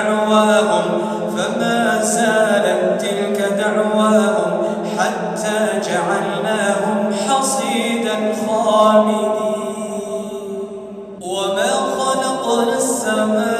دعواهم فما زالت تلك دعواهم حتى جعلناهم حصيدا خامدين. وما خلقنا السماء